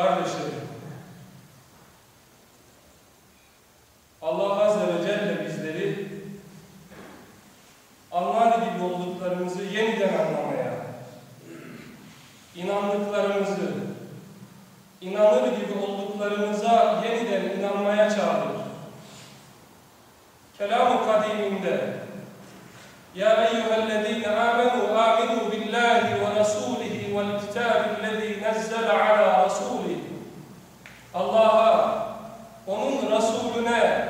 Kardeşlerim, Allah Azze ve Celle bizleri Allah'ın gibi olduklarımızı yeniden anlamaya, inandıklarımızı, inanır gibi olduklarımıza yeniden inanmaya çağırır. Kelam-ı Kadim'inde Ya eyyühellezine Resulüne,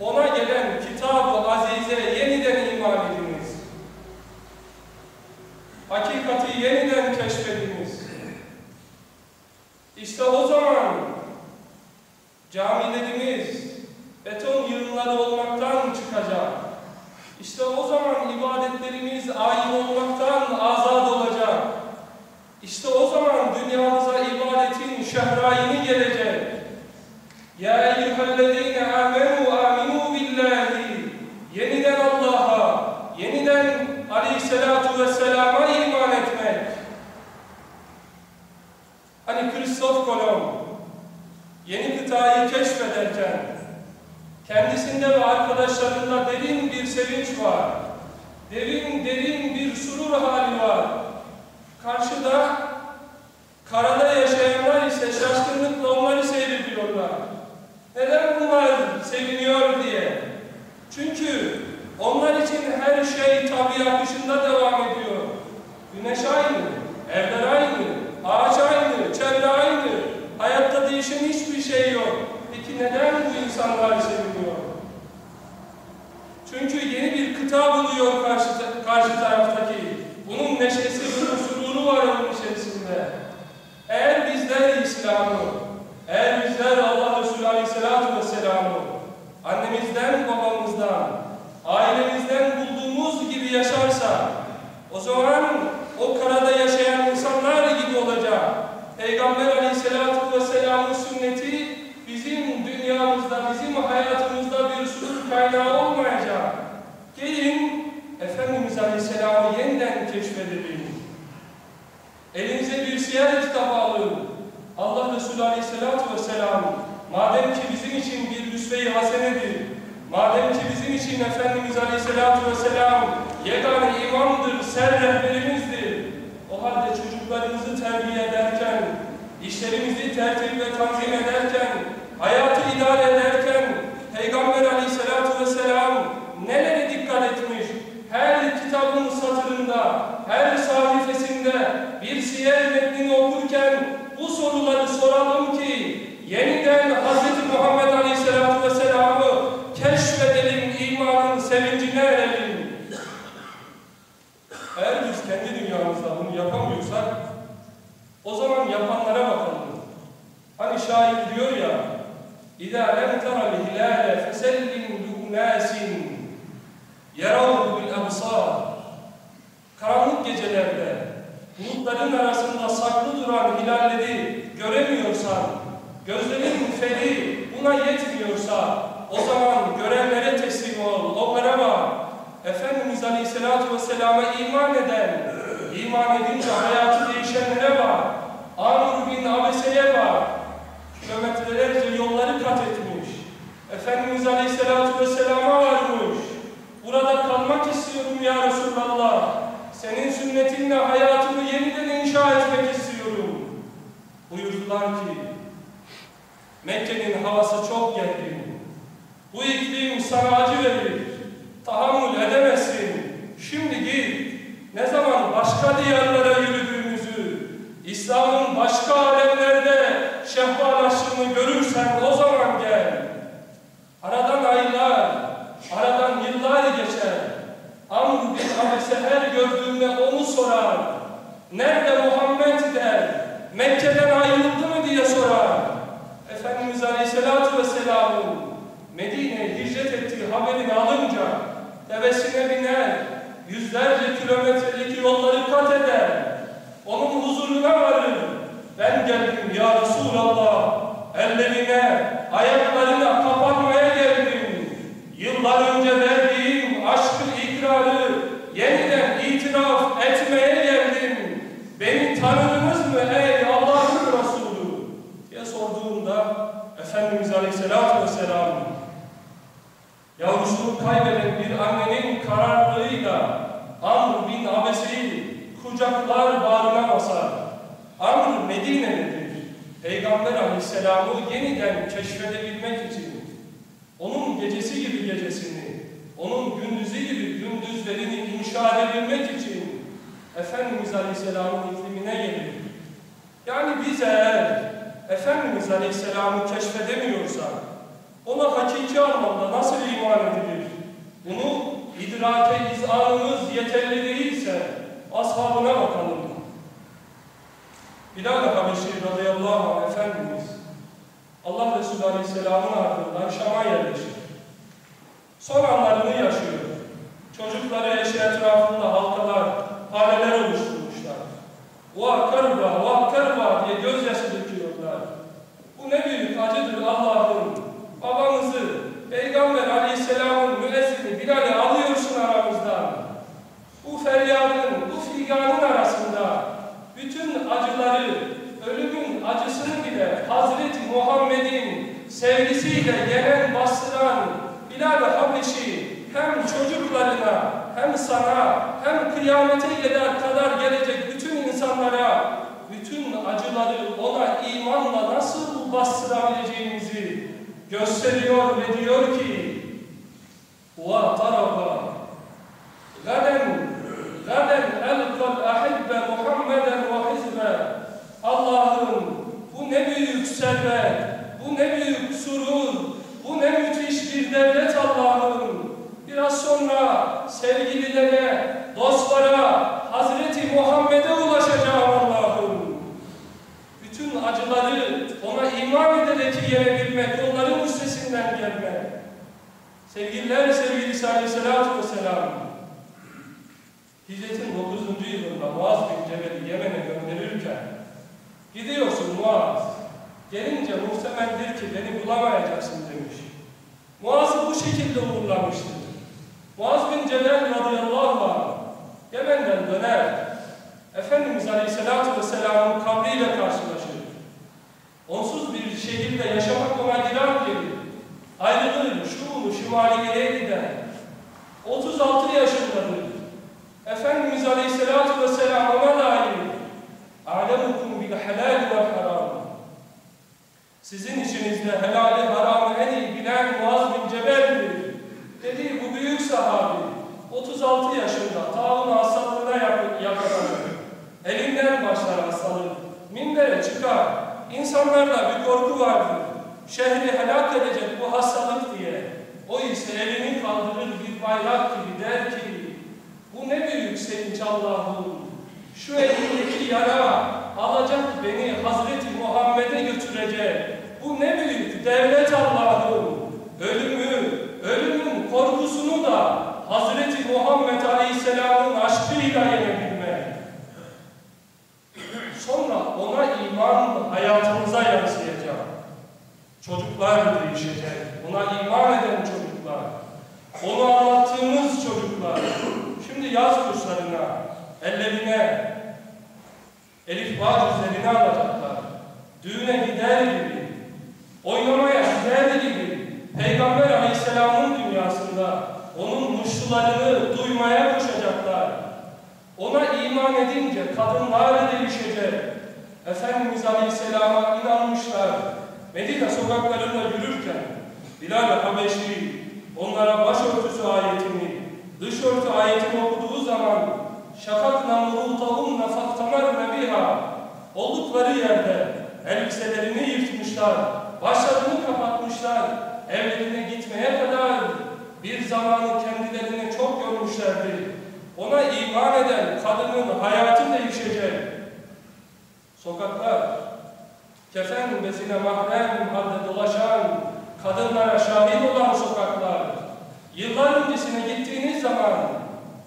ona gelen kitab-ı azize yeniden iman ediniz. Hakikati yeniden keşfediniz. İşte o zaman camilerimiz beton yığınları olmaktan çıkacak. İşte o zaman ibadetlerimiz ayin olmaktan azad olacak. İşte o zaman dünyamıza ibadetin şehrayini gelecek. Ya eyyühellezine amenu aminu billahi. Yeniden Allah'a, yeniden aleyhissalatu vesselama iman etmek. Hani Kristof Kolomb kıtayı keşfederken kendisinde ve arkadaşlarında derin bir sevinç var. Derin derin bir surur hali var. Karşıda karada yaşayanlar ise şaşkınlıkla onları seyrediyorlar. Neden bunlar seviniyor diye. Çünkü onlar için her şey tabi akışında devam ediyor. Güneş aynı, evler aynı, ağaç aynı, çevre aynı. Hayatta değişen hiçbir şey yok. Peki neden bu insanlar seviniyor? Çünkü yeni bir kıta buluyor karşı, karşı taraftaki. Bunun neşesi, bunun sururu var onun içerisinde. Eğer bizler İslam'ı, eğer bizler Allah Resulü Aleyhisselatü Vesselam'ı annemizden, babamızdan, ailemizden bulduğumuz gibi yaşarsa o zaman o karada yaşayan insanlar gibi olacak. Peygamber Aleyhisselatü Vesselam'ın sünneti bizim dünyamızda, bizim hayatımızda bir surur kaynağı olmayacak. Gelin Efendimiz Aleyhisselam'ı yeniden keşfedelim. Elinize bir siyer kitabı alın. Allah Resulü Aleyhisselatü Vesselam madem ki bizim rüsve-i hasenedir, madem ki bizim için Efendimiz Aleyhisselatü Vesselam yegane imamdır, ser rehberimizdir. O halde çocuklarımızı terbiye ederken, işlerimizi tertip ve tanzim ederken, hayatı gecelerde bulutların arasında saklı duran hilalleri göremiyorsan, gözlerin feri buna yetmiyorsa o zaman görenlere teslim ol, onlara bak. Efendimiz Aleyhisselatü Vesselam'a iman eden, iman edince hayatı değişenlere bak. Amr bin Abese'ye bak. Kilometrelerce yolları kat etmiş. Efendimiz Aleyhisselatü Vesselam'a varmış. Burada kalmak istiyorum ya Resulallah. Senin sünnetinle hayatımı yeniden inşa etmek istiyorum. Buyurdular ki, Mekke'nin havası çok gergin. Bu iklim sana acı verir. Tahammül edemezsin. Şimdi git. Ne zaman başka diyarlara yürüdüğümüzü, İslam'ın başka ellerine, ayaklarına kapanmaya geldim. Yıllar önce verdiğim aşkın ikrarı yeniden itiraf etmeye geldim. Beni tanıdınız mı ey Allah'ın Resulü? diye sorduğunda Efendimiz Aleyhisselatü Vesselam yavrusunu kaybeden bir annenin kararlılığıyla Amr bin Abese'yi kucaklar bağrına basar. Amr Medine'de Peygamber Aleyhisselam'ı yeniden keşfedebilmek için onun gecesi gibi gecesini, onun gündüzü gibi gündüzlerini inşa edebilmek için Efendimiz Aleyhisselam'ın iklimine gelir. Yani biz eğer Efendimiz Aleyhisselam'ı keşfedemiyorsak ona hakiki anlamda nasıl iman edilir? Bunu idrake izanımız yeterli değilse ashabına bakalım. Bilal-i Habeşi radıyallahu anh Efendimiz Allah Resulü Aleyhisselam'ın ardından Şam'a yerleşir. Son anlarını yaşıyor. Çocukları eşi etrafında halkalar, haneler oluşturmuşlar. Vah karba, vah karba diye gözyaşı döküyorlar. Bu ne büyük acıdır Allah'ım. Babamızı, Peygamber Aleyhisselam'ın müezzini Bilal'i alıyorsun aramızdan. Bu feryadın, bu figanın bütün acıları, ölümün acısını bile Hazreti Muhammed'in sevgisiyle gelen bastıran Bilal-i Habeşi hem çocuklarına hem sana hem kıyamete kadar kadar gelecek bütün insanlara bütün acıları ona imanla nasıl bastırabileceğimizi gösteriyor ve diyor ki وَاَطَرَبَ ederek yenebilmek, onların üstesinden gelmek. Sevgililer sevgilisi Aleyhisselatü Vesselam, Hicretin 9. yılında Muaz bin Cebel'i Yemen'e gönderirken, gidiyorsun Muaz, gelince muhtemeldir ki beni bulamayacaksın demiş. Muaz'ı bu şekilde uğurlamıştır. Muaz bin Cebel radıyallahu anh, Yemen'den döner, Efendimiz Aleyhisselatü Vesselam'ın kabriyle karşılaşır. Onsuz bir şehirde yaşamak ona girar gelir. Ayrılır, şumulu şimaliye gider. 36 yaşındadır. Efendimiz Aleyhisselatü Vesselam ona dair ''A'lemukum bil helal ve haram'' Sizin içinizde helali haramı en iyi bilen Muaz bin Cebel'dir. Dedi bu büyük sahabi 36 yaşında taun hastalığına yakalanır. Elinden başlar hastalık. Minbere çıkar. İnsanlarda bir korku vardır. Şehri helak edecek bu hastalık diye. O ise elini kaldırır bir bayrak gibi der ki bu ne büyük sevinç Allah'ım. Şu elindeki yara alacak beni Hazreti Muhammed'e götürecek. Bu ne büyük devlet Allah'ım. Ölümü, ölümün korkusunu da Hazreti Muhammed Aleyhisselam'ın aşkıyla yenebilmek. Sonra ona iman hayatımıza yansıyacak. Çocuklar değişecek. Ona iman eden çocuklar. Onu anlattığımız çocuklar. Şimdi yaz kurslarına, ellerine, elif bağ düzlerini alacaklar. Düğüne gider gibi, oynamaya gider gibi, Peygamber Aleyhisselam'ın dünyasında muştularını duymaya koşacaklar. Ona iman edince kadınlar değişecek. Efendimiz Aleyhisselam'a inanmışlar. Medine sokaklarında yürürken Bilal-i Habeşi onlara başörtüsü ayetini, dış örtü ayetini okuduğu zaman şafak namurutahum nafaktamar nebiha oldukları yerde elbiselerini yırtmışlar, başlarını kapatmışlar, evlerine gitmeye kadar bir zamanı kendilerini çok görmüşlerdi. Ona iman eden kadının hayatı değişecek. Sokaklar, kefen bezine mahrem halde dolaşan, kadınlara şahit olan sokaklar, yıllar öncesine gittiğiniz zaman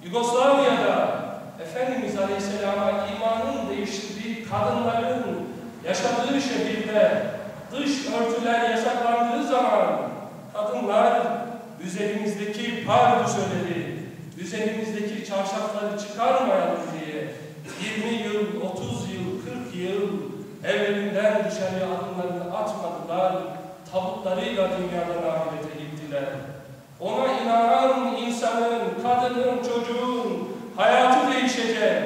Yugoslavya'da Efendimiz Aleyhisselam'a imanın değiştirdiği kadınların yaşadığı şehirde dış örtüler yasaklandığı zaman kadınlar üzerimizdeki pardüsöleri, üzerimizdeki çarşafları çıkarmayalım diye 20 yıl, 30 yıl, 40 yıl evlerinden dışarıya adımlarını atmadılar, tabutlarıyla dünyadan ahirete gittiler. Ona inanan insanın, kadının, çocuğun hayatı değişecek.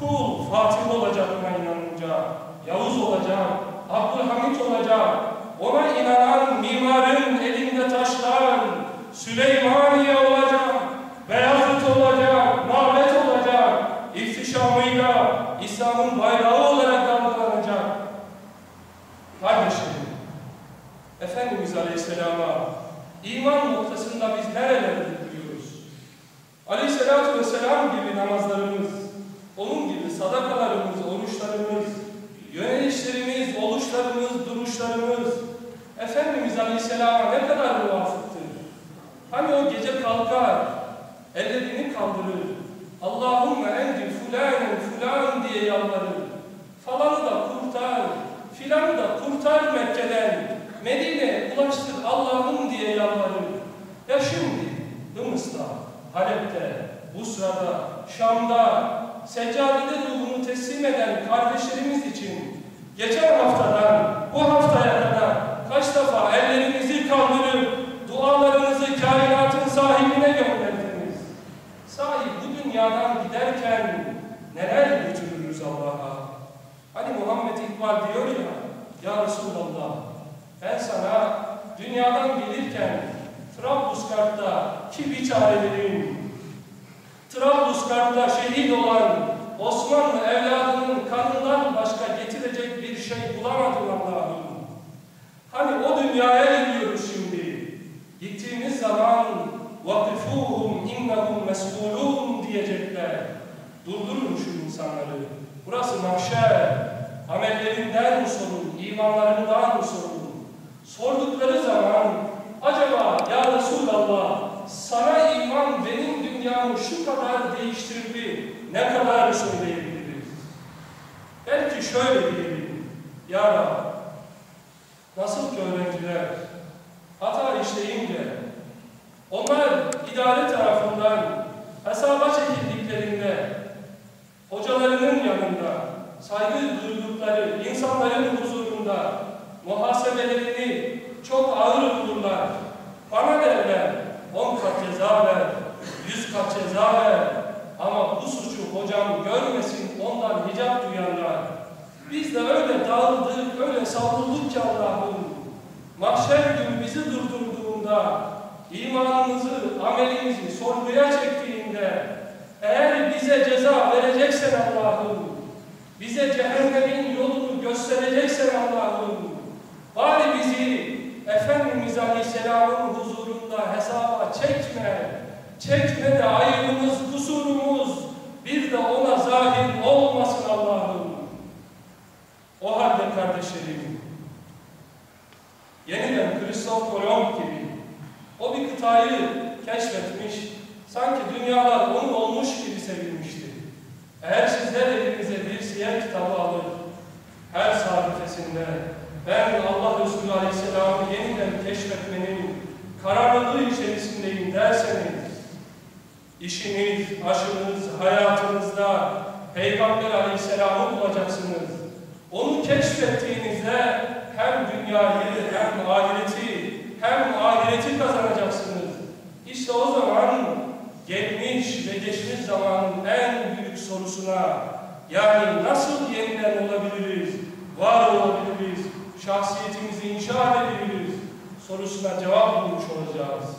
Kul Fatih olacak ona inanınca. Yavuz olacak, Abdülhamit olacak. Ona inanan mimarın elinde taşlar, Süleymaniye olacak, Beyazıt olacak, Mabet olacak. İhtişamıyla İslam'ın bayrağı olarak dalgalanacak. Kardeşlerim, Efendimiz Aleyhisselam'a iman noktasında biz nerelerde duruyoruz? Aleyhisselatü Vesselam gibi namazlarımız, onun gibi sadakalarımız, oruçlarımız, yönelişlerimiz, oluşlarımız, duruşlarımız, Efendimiz Aleyhisselam'a ne kadar muvafıktır? Hani o gece kalkar, ellerini kaldırır, Allahümme endi fulanen fulan diye yalvarır. Falanı da kurtar, filanı da kurtar Mekke'den. Medine'ye ulaştır Allah'ım diye yalvarır. Ya şimdi Hımıs'ta, Halep'te, Busra'da, Şam'da seccadede ruhunu teslim eden kardeşlerimiz için geçen haftadan bu haftaya kadar kaç defa ellerinizi kaldırıp dualarınızı kainatın sahibine gönderdiniz. Sahi bu dünyadan giderken neler götürürüz Allah'a? Hani Muhammed İkbal diyor ya, Ya Resulallah ben sana dünyadan gelirken Trablusgarp'ta ki biçarelerin, Trablusgarp'ta şehit olan Osmanlı evladının kanından başka getirecek bir şey bulamadım Allah'ım. Hani o dünyaya gidiyoruz şimdi. Gittiğimiz zaman وَقِفُوهُمْ اِنَّهُمْ مَسْئُولُونَ diyecekler. Durdurun şu insanları. Burası mahşer. Amellerinden mi sorun, imanlarından mı sorun? Sordukları zaman acaba ya Resulallah sana iman benim dünyamı şu kadar değiştirdi. Ne kadar söyleyebiliriz? Belki şöyle diyelim. Ya Rab, nasıl ki öğrenciler hata işleyince onlar idare tarafından hesaba çekildiklerinde hocalarının yanında saygı duydukları insanların huzurunda muhasebelerini çok ağır bulurlar. Bana derler on kat ceza ver, kat ceza ver ama bu suçu hocam görmesin ondan hicap duyanlar. Biz de öyle dağıldık, öyle savrulduk ki Allah'ım. Mahşer gün bizi durdurduğunda imanımızı, amelimizi sorguya çektiğinde eğer bize ceza vereceksen Allah'ım, bize cehennemin yolunu göstereceksen Allah'ım, bari bizi Efendimiz Aleyhisselam'ın huzurunda hesaba çekme, çekme de ayıbımız, kusurumuz bir de ona zahir olmasın Allah'ım. O halde kardeşlerim, yeniden Kristof Kolomb gibi o bir kıtayı keşfetmiş, sanki dünyalar onun olmuş gibi sevilmişti. Eğer sizler elinize bir siyer kitabı alır, her sayfasında ben Allah Resulü Aleyhisselam'ı yeniden keşfetmenin kararlılığı içerisindeyim derseniz, işiniz, aşınız, hayatınızda Peygamber Aleyhisselam'ı bulacaksınız. Onu keşfettiğinizde hem dünyayı hem ahireti hem ahireti kazanacaksınız. İşte o zaman gelmiş ve geçmiş zamanın en büyük sorusuna yani nasıl yeniden olabiliriz, var olabiliriz, şahsiyetimizi inşa edebiliriz sorusuna cevap bulmuş olacağız.